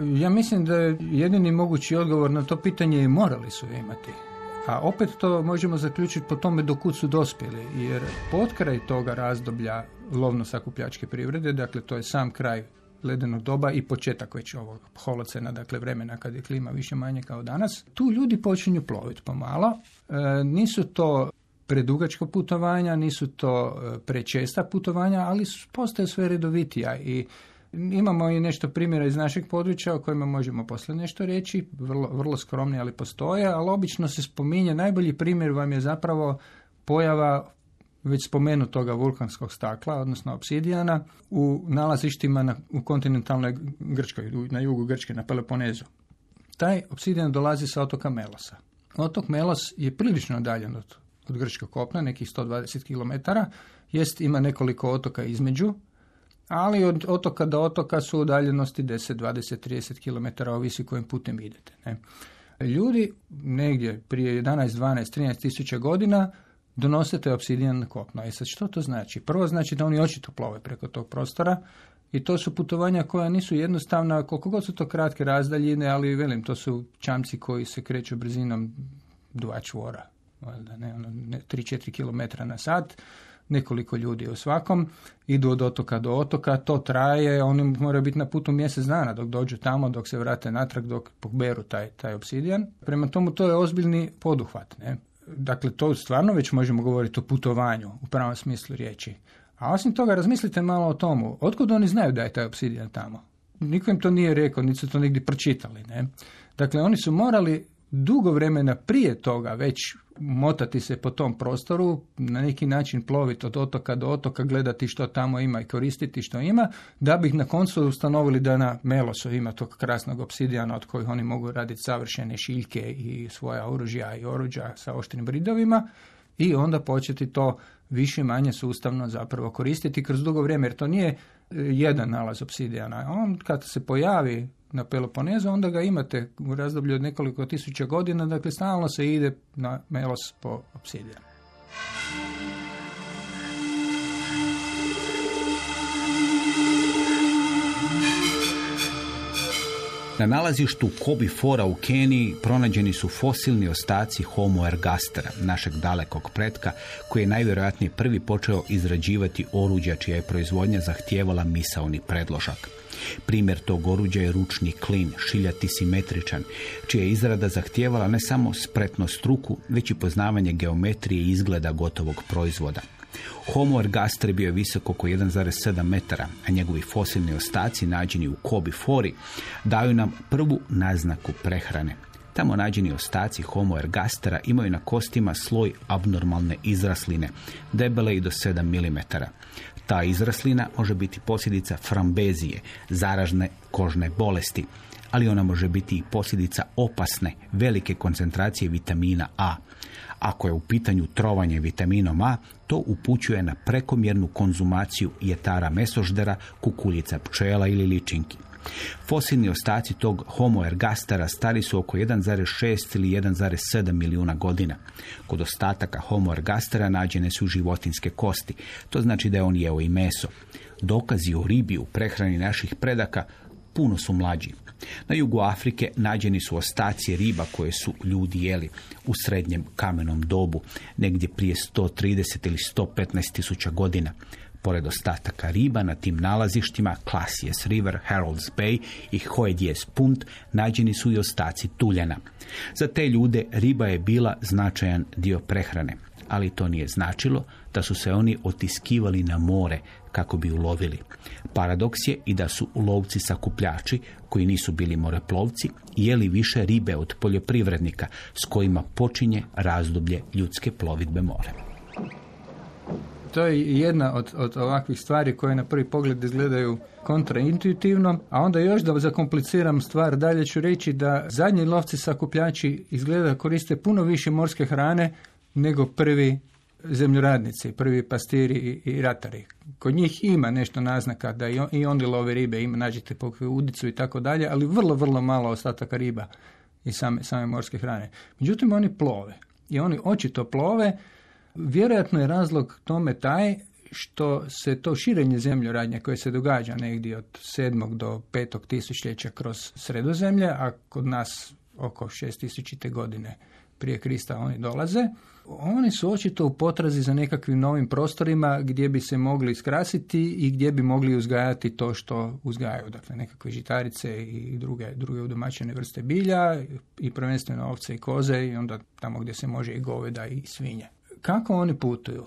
Ja mislim da je jedini mogući odgovor na to pitanje je morali su imati. A opet to možemo zaključiti po tome do kud su dospjeli, jer potkraj toga razdoblja lovno-sakupljačke privrede, dakle to je sam kraj ledenog doba i početak već ovog holocena, dakle vremena kad je klima više manje kao danas, tu ljudi počinju ploviti pomalo. E, nisu to predugačka putovanja, nisu to e, prečesta putovanja, ali postaje sve redovitija i Imamo i nešto primjera iz našeg područja o kojima možemo poslije nešto reći, vrlo, vrlo skromni, ali postoje, ali obično se spominje, najbolji primjer vam je zapravo pojava već spomenutoga vulkanskog stakla, odnosno obsidijana, u nalazištima na, u kontinentalnoj Grčkoj, na jugu Grčke, na Peloponezu. Taj obsidijan dolazi sa otoka Melosa. Otok Melos je prilično udaljen od, od grčkog kopna, nekih 120 km, jest ima nekoliko otoka između, ali od otoka do otoka su udaljenosti 10, 20, 30 km, ovisi kojim putem idete. Ne. Ljudi negdje prije 11, 12, 13 tisuća godina donosite obsidijan na kopno. E sad što to znači? Prvo znači da oni očito plove preko tog prostora i to su putovanja koja nisu jednostavna, koliko god su to kratke razdaljine, ali velim, to su čamci koji se kreću brzinom dva čvora, ne, ono, 3-4 km na sat nekoliko ljudi u svakom, idu od otoka do otoka, to traje, oni moraju biti na putu mjesec dana dok dođu tamo, dok se vrate natrag, dok poberu taj, taj obsidijan. Prema tomu to je ozbiljni poduhvat. Ne? Dakle, to stvarno već možemo govoriti o putovanju u pravom smislu riječi. A osim toga, razmislite malo o tomu, otkud oni znaju da je taj obsidijan tamo? Niko im to nije rekao, niti su to nigdje pročitali. Ne? Dakle, oni su morali dugo vremena prije toga već motati se po tom prostoru, na neki način ploviti od otoka do otoka, gledati što tamo ima i koristiti što ima, da bi na koncu ustanovili da na Melosu ima tog krasnog obsidijana od kojih oni mogu raditi savršene šiljke i svoja oružja i oruđa sa oštrim bridovima i onda početi to više manje sustavno zapravo koristiti kroz dugo vrijeme, jer to nije e, jedan nalaz obsidijana. On kad se pojavi na Peloponezu, onda ga imate u razdoblju od nekoliko tisuća godina, dakle stalno se ide na Melos po obsidijan. Na nalazištu Kobi Fora u Keniji pronađeni su fosilni ostaci Homo ergastera, našeg dalekog pretka, koji je najvjerojatnije prvi počeo izrađivati oruđa čija je proizvodnja zahtijevala misaoni predložak. Primjer tog oruđa je ručni klin, šiljati simetričan, čija je izrada zahtijevala ne samo spretnost struku, već i poznavanje geometrije i izgleda gotovog proizvoda. Homo ergaster bio je visok oko 1,7 metara, a njegovi fosilni ostaci nađeni u Kobi Fori daju nam prvu naznaku prehrane. Tamo nađeni ostaci Homo ergastera imaju na kostima sloj abnormalne izrasline, debele i do 7 mm. Ta izraslina može biti posljedica frambezije, zaražne kožne bolesti, ali ona može biti i posljedica opasne, velike koncentracije vitamina A. Ako je u pitanju trovanje vitaminom A, to upućuje na prekomjernu konzumaciju jetara mesoždera, kukuljica pčela ili ličinki. Fosilni ostaci tog Homo ergastera stari su oko 1,6 ili 1,7 milijuna godina. Kod ostataka Homo ergastera nađene su životinske kosti. To znači da je on jeo i meso. Dokazi o ribi u prehrani naših predaka puno su mlađi. Na jugu Afrike nađeni su ostaci riba koje su ljudi jeli u srednjem kamenom dobu, negdje prije 130 ili 115 tisuća godina. Pored ostataka riba na tim nalazištima Classius River, Harold's Bay i Hoedies Punt nađeni su i ostaci tuljana. Za te ljude riba je bila značajan dio prehrane, ali to nije značilo da su se oni otiskivali na more kako bi ulovili. Paradoks je i da su lovci sakupljači, koji nisu bili moreplovci, jeli više ribe od poljoprivrednika s kojima počinje razdoblje ljudske plovidbe morem. To je jedna od, od ovakvih stvari koje na prvi pogled izgledaju kontraintuitivno, a onda još da zakompliciram stvar dalje ću reći da zadnji lovci sakupljači izgleda koriste puno više morske hrane nego prvi zemljoradnici, prvi pastiri i, ratari. Kod njih ima nešto naznaka da i, on, i oni love ribe, ima, nađete po udicu i tako dalje, ali vrlo, vrlo malo ostataka riba i same, same morske hrane. Međutim, oni plove i oni očito plove. Vjerojatno je razlog tome taj što se to širenje zemljoradnje koje se događa negdje od 7. do 5. tisućljeća kroz sredozemlje, a kod nas oko 6 tisućite godine prije Krista oni dolaze, oni su očito u potrazi za nekakvim novim prostorima gdje bi se mogli iskrasiti i gdje bi mogli uzgajati to što uzgajaju. Dakle, nekakve žitarice i druge, druge udomaćene vrste bilja i prvenstveno ovce i koze i onda tamo gdje se može i goveda i svinje. Kako oni putuju?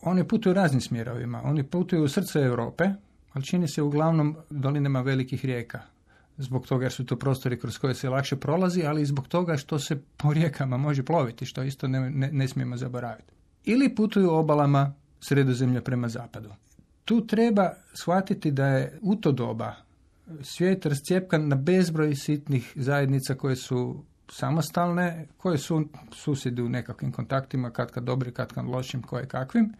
Oni putuju raznim smjerovima. Oni putuju u srce Europe, ali čini se uglavnom dolinama velikih rijeka zbog toga jer su to prostori kroz koje se lakše prolazi, ali i zbog toga što se po rijekama može ploviti, što isto ne, ne, ne smijemo zaboraviti. Ili putuju obalama sredozemlja prema zapadu. Tu treba shvatiti da je u to doba svijet rascijepkan na bezbroj sitnih zajednica koje su samostalne, koje su susjedi u nekakvim kontaktima, kad kad dobri, kad kad lošim, koje kakvim.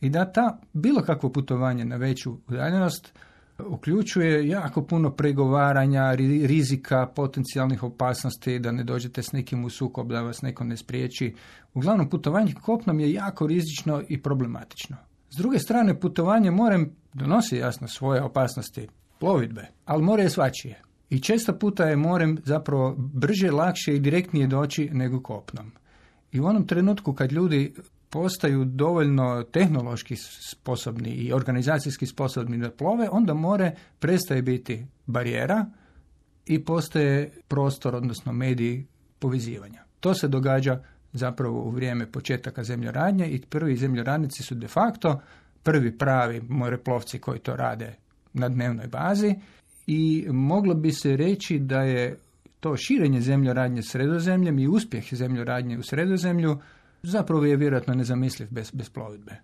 I da ta bilo kakvo putovanje na veću udaljenost uključuje jako puno pregovaranja, rizika, potencijalnih opasnosti, da ne dođete s nekim u sukob, da vas neko ne spriječi. Uglavnom, putovanje kopnom je jako rizično i problematično. S druge strane, putovanje morem donosi jasno svoje opasnosti plovidbe, ali more je svačije. I često puta je morem zapravo brže, lakše i direktnije doći nego kopnom. I u onom trenutku kad ljudi postaju dovoljno tehnološki sposobni i organizacijski sposobni da plove, onda more prestaje biti barijera i postaje prostor, odnosno mediji povezivanja. To se događa zapravo u vrijeme početaka zemljoradnje i prvi zemljoradnici su de facto prvi pravi moreplovci koji to rade na dnevnoj bazi i moglo bi se reći da je to širenje zemljoradnje sredozemljem i uspjeh zemljoradnje u sredozemlju zapravo je vjerojatno nezamisliv bez, bez plovidbe.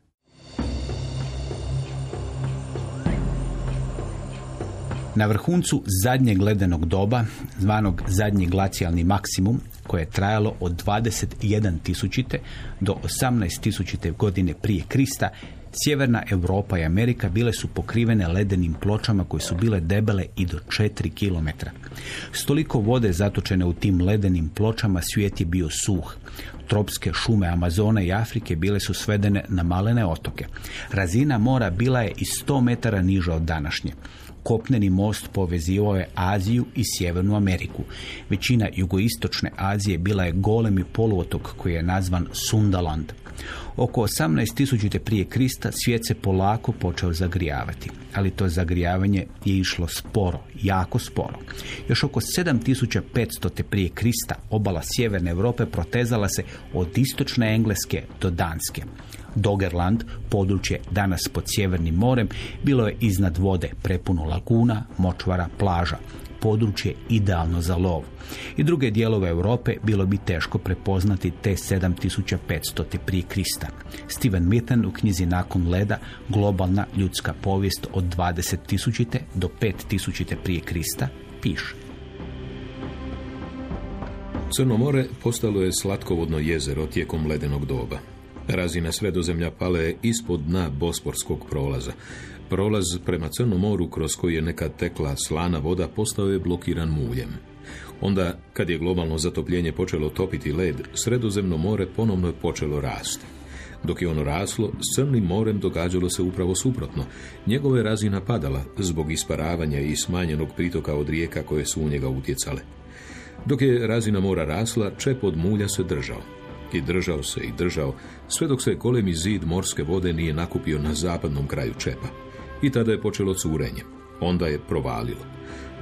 Na vrhuncu zadnjeg ledenog doba, zvanog zadnji glacijalni maksimum, koje je trajalo od 21.000. do 18.000. godine prije Krista, Sjeverna Europa i Amerika bile su pokrivene ledenim pločama koje su bile debele i do 4 km. Stoliko vode zatočene u tim ledenim pločama svijet je bio suh. Tropske šume Amazone i Afrike bile su svedene na malene otoke. Razina mora bila je i 100 metara niža od današnje. Kopneni most povezivao je Aziju i Sjevernu Ameriku. Većina jugoistočne Azije bila je golemi poluotok koji je nazvan Sundaland. Oko 18.000. prije Krista svijet se polako počeo zagrijavati, ali to zagrijavanje je išlo sporo, jako sporo. Još oko 7.500. prije Krista obala sjeverne Europe protezala se od istočne Engleske do Danske. Dogerland, područje danas pod Sjevernim morem, bilo je iznad vode, prepuno laguna, močvara, plaža područje idealno za lov. I druge dijelove Europe bilo bi teško prepoznati te 7500. prije Krista. Steven Mitten u knjizi Nakon leda globalna ljudska povijest od 20.000. do 5000. prije Krista piše. Crno more postalo je slatkovodno jezero tijekom ledenog doba. Razina sredozemlja pale je ispod dna Bosporskog prolaza. Prolaz prema Crnom moru kroz koji je nekad tekla slana voda postao je blokiran muljem. Onda, kad je globalno zatopljenje počelo topiti led, sredozemno more ponovno je počelo rasti. Dok je ono raslo, s Crnim morem događalo se upravo suprotno. Njegova je razina padala zbog isparavanja i smanjenog pritoka od rijeka koje su u njega utjecale. Dok je razina mora rasla, čep od mulja se držao. I držao se i držao, sve dok se golemi zid morske vode nije nakupio na zapadnom kraju čepa. I tada je počelo curenje. Onda je provalilo.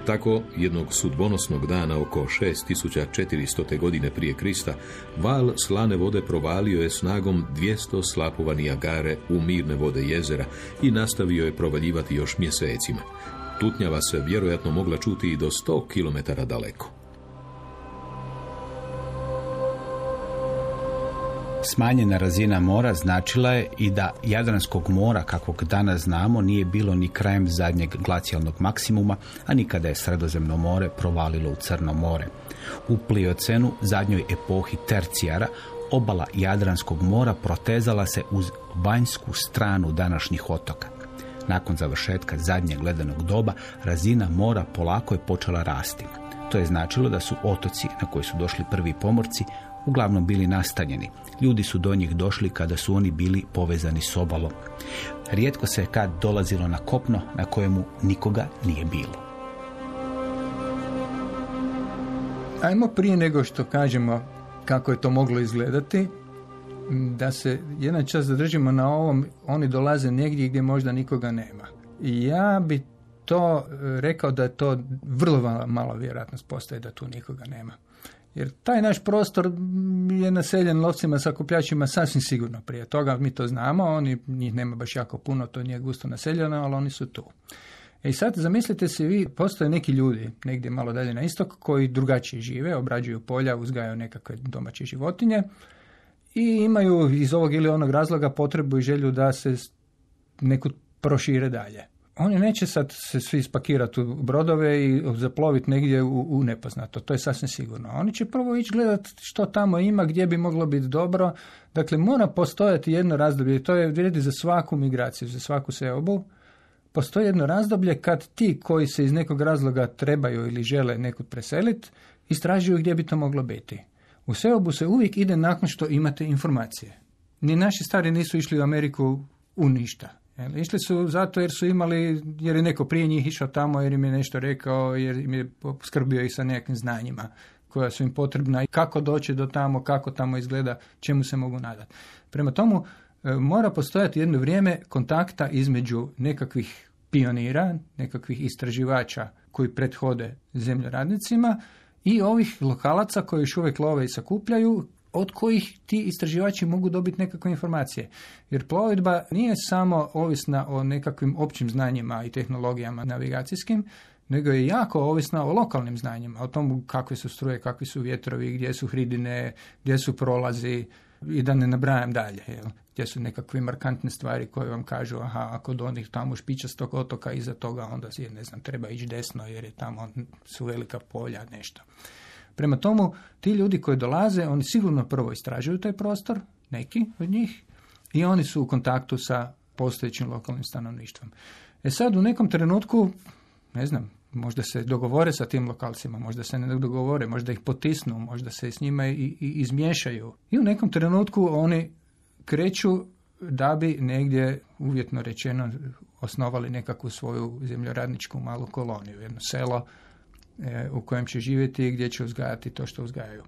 Tako, jednog sudbonosnog dana oko 6400. godine prije Krista, val slane vode provalio je snagom 200 slapova Nijagare u mirne vode jezera i nastavio je provaljivati još mjesecima. Tutnjava se vjerojatno mogla čuti i do 100 km daleko. Smanjena razina mora značila je i da Jadranskog mora, kakvog danas znamo, nije bilo ni krajem zadnjeg glacijalnog maksimuma, a nikada je Sredozemno more provalilo u Crno more. U Pliocenu, zadnjoj epohi tercijara, obala Jadranskog mora protezala se uz vanjsku stranu današnjih otoka. Nakon završetka zadnjeg ledenog doba, razina mora polako je počela rasti. To je značilo da su otoci na koji su došli prvi pomorci uglavnom bili nastanjeni. Ljudi su do njih došli kada su oni bili povezani s obalom. Rijetko se kad dolazilo na kopno na kojemu nikoga nije bilo. Ajmo prije nego što kažemo kako je to moglo izgledati, da se jedan čas zadržimo na ovom, oni dolaze negdje gdje možda nikoga nema. I ja bi to e, rekao da je to vrlo malo vjerojatnost postaje da tu nikoga nema. Jer taj naš prostor je naseljen lovcima sakupljačima sasvim sigurno prije toga, mi to znamo, oni, njih nema baš jako puno, to nije gusto naseljeno, ali oni su tu. E i sad zamislite se vi, postoje neki ljudi negdje malo dalje na istok koji drugačije žive, obrađuju polja, uzgajaju nekakve domaće životinje i imaju iz ovog ili onog razloga potrebu i želju da se nekud prošire dalje oni neće sad se svi spakirati u brodove i zaploviti negdje u, u nepoznato, to je sasvim sigurno. Oni će prvo ići gledati što tamo ima, gdje bi moglo biti dobro. Dakle, mora postojati jedno razdoblje, to je vrijedi za svaku migraciju, za svaku seobu. Postoji jedno razdoblje kad ti koji se iz nekog razloga trebaju ili žele nekud preseliti, istražuju gdje bi to moglo biti. U seobu se uvijek ide nakon što imate informacije. Ni naši stari nisu išli u Ameriku u ništa. Išli su zato jer su imali, jer je neko prije njih išao tamo, jer im je nešto rekao, jer im je skrbio i sa nekim znanjima koja su im potrebna i kako doći do tamo, kako tamo izgleda, čemu se mogu nadati. Prema tomu e, mora postojati jedno vrijeme kontakta između nekakvih pionira, nekakvih istraživača koji prethode zemljoradnicima i ovih lokalaca koji još uvijek love i sakupljaju, od kojih ti istraživači mogu dobiti nekakve informacije. Jer plovidba nije samo ovisna o nekakvim općim znanjima i tehnologijama navigacijskim, nego je jako ovisna o lokalnim znanjima, o tomu kakve su struje, kakvi su vjetrovi, gdje su hridine, gdje su prolazi i da ne nabrajam dalje. Jel? gdje su nekakve markantne stvari koje vam kažu aha, ako do onih tamo špičastog otoka iza toga onda je, ne znam, treba ići desno jer je tamo su velika polja, nešto. Prema tomu, ti ljudi koji dolaze, oni sigurno prvo istražuju taj prostor, neki od njih, i oni su u kontaktu sa postojećim lokalnim stanovništvom. E sad, u nekom trenutku, ne znam, možda se dogovore sa tim lokalcima, možda se ne dogovore, možda ih potisnu, možda se s njima i, i izmiješaju. I u nekom trenutku oni kreću da bi negdje, uvjetno rečeno, osnovali nekakvu svoju zemljoradničku malu koloniju, jedno selo u kojem će živjeti i gdje će uzgajati to što uzgajaju.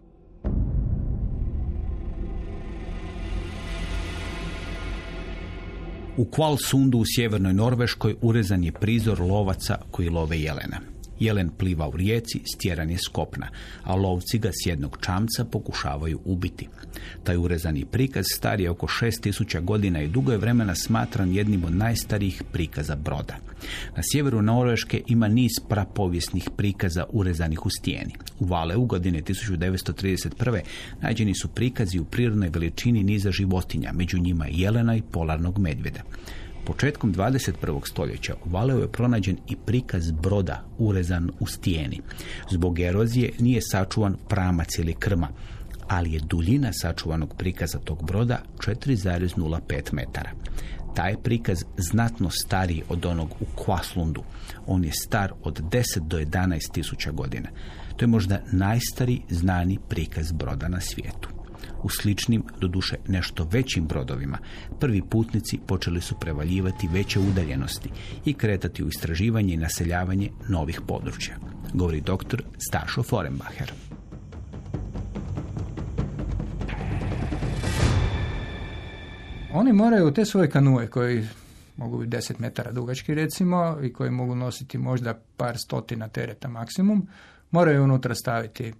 U Kvalsundu u sjevernoj Norveškoj urezan je prizor lovaca koji love jelena. Jelen pliva u rijeci, stjeran je s kopna, a lovci ga s jednog čamca pokušavaju ubiti. Taj urezani prikaz star je oko 6000 godina i dugo je vremena smatran jednim od najstarijih prikaza broda. Na sjeveru Norveške ima niz prapovijesnih prikaza urezanih u stijeni. U Vale u godine 1931. nađeni su prikazi u prirodnoj veličini niza životinja, među njima jelena i polarnog medvjeda. Početkom 21. stoljeća u Valeu je pronađen i prikaz broda urezan u stijeni. Zbog erozije nije sačuvan pramac ili krma, ali je duljina sačuvanog prikaza tog broda 4,05 metara. Taj prikaz znatno stariji od onog u Kvaslundu. On je star od 10 do 11 tisuća godina. To je možda najstariji znani prikaz broda na svijetu. U sličnim, doduše nešto većim brodovima, prvi putnici počeli su prevaljivati veće udaljenosti i kretati u istraživanje i naseljavanje novih područja, govori dr. Stašo Forenbacher. Oni moraju te svoje kanue koji mogu biti 10 metara dugački recimo i koji mogu nositi možda par stotina tereta maksimum, moraju unutra staviti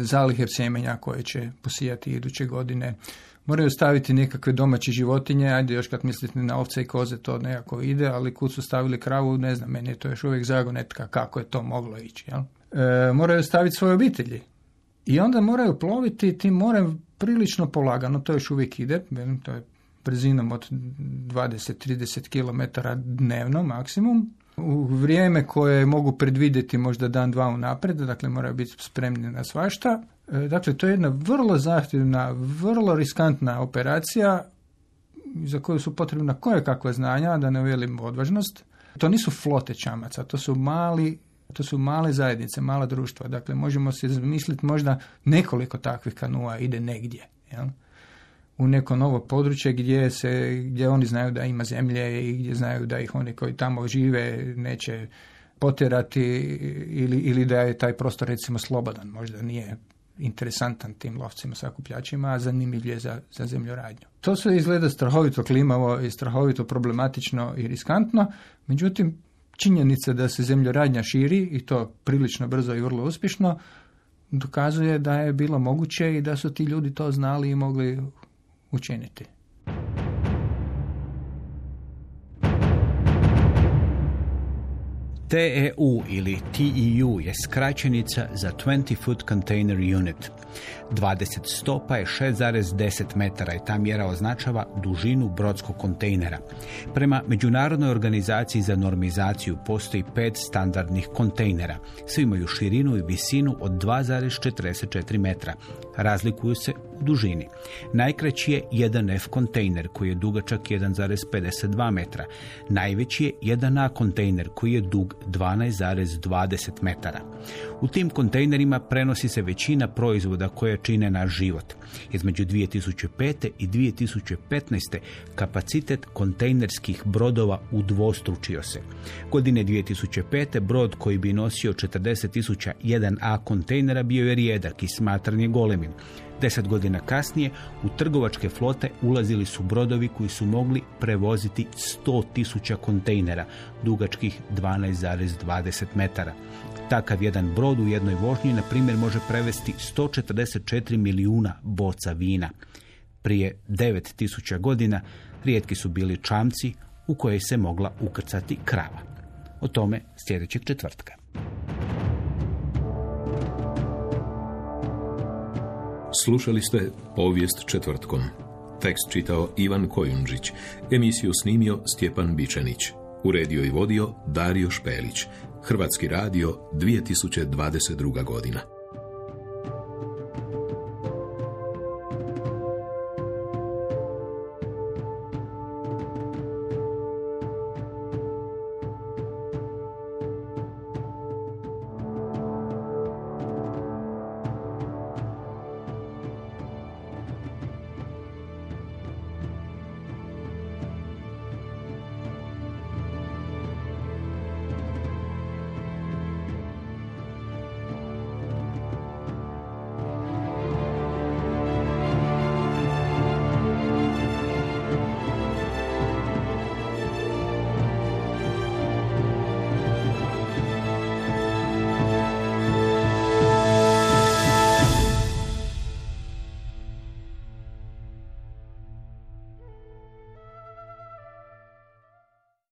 zalihe sjemenja koje će posijati iduće godine. Moraju staviti nekakve domaće životinje, ajde još kad mislite na ovce i koze to nekako ide, ali kud su stavili kravu, ne znam, meni je to još uvijek zagonetka kako je to moglo ići. Jel? E, moraju staviti svoje obitelji i onda moraju ploviti tim morem prilično polagano, to još uvijek ide, to je brzinom od 20-30 km dnevno maksimum, u vrijeme koje mogu predvidjeti možda dan, dva unaprijed, dakle moraju biti spremni na svašta. E, dakle, to je jedna vrlo zahtjevna, vrlo riskantna operacija za koju su potrebna koje kakva znanja, da ne velim odvažnost. To nisu flote čamaca, to su mali to su male zajednice, mala društva. Dakle, možemo se zamisliti možda nekoliko takvih kanua ide negdje. Jel? U neko novo područje gdje, se, gdje oni znaju da ima zemlje i gdje znaju da ih oni koji tamo žive neće potjerati ili, ili da je taj prostor recimo slobodan, možda nije interesantan tim lovcima sakupljačima, a zanimljiv je za, za zemljoradnju. To se izgleda strahovito klimavo i strahovito problematično i riskantno, međutim činjenica da se zemljoradnja širi i to prilično brzo i vrlo uspješno dokazuje da je bilo moguće i da su ti ljudi to znali i mogli učiniti. TEU ili TEU je skraćenica za 20 Foot Container Unit. 20 stopa je 6,10 metara i ta mjera označava dužinu brodskog kontejnera. Prema Međunarodnoj organizaciji za normizaciju postoji pet standardnih kontejnera. Svi imaju širinu i visinu od 2,44 metra. Razlikuju se u dužini. Najkraći je 1F kontejner koji je dugačak 1,52 metra. Najveći je 1A kontejner koji je dug 12,20 metara. U tim kontejnerima prenosi se većina proizvoda koje čine naš život. Između 2005. i 2015. kapacitet kontejnerskih brodova udvostručio se. Godine 2005. brod koji bi nosio 40.000 1A kontejnera bio je rijedak i smatran je golemim. Deset godina kasnije u trgovačke flote ulazili su brodovi koji su mogli prevoziti 100.000 kontejnera, dugačkih 12,20 metara. Takav jedan brod u jednoj vožnji, na primjer, može prevesti 144 milijuna boca vina. Prije 9000 godina rijetki su bili čamci u koje se mogla ukrcati krava. O tome sljedećeg četvrtka. Slušali ste povijest četvrtkom. Tekst čitao Ivan Kojundžić. Emisiju snimio Stjepan Bičanić. Uredio i vodio Dario Špelić. Hrvatski radio 2022. godina.